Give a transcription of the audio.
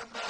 فما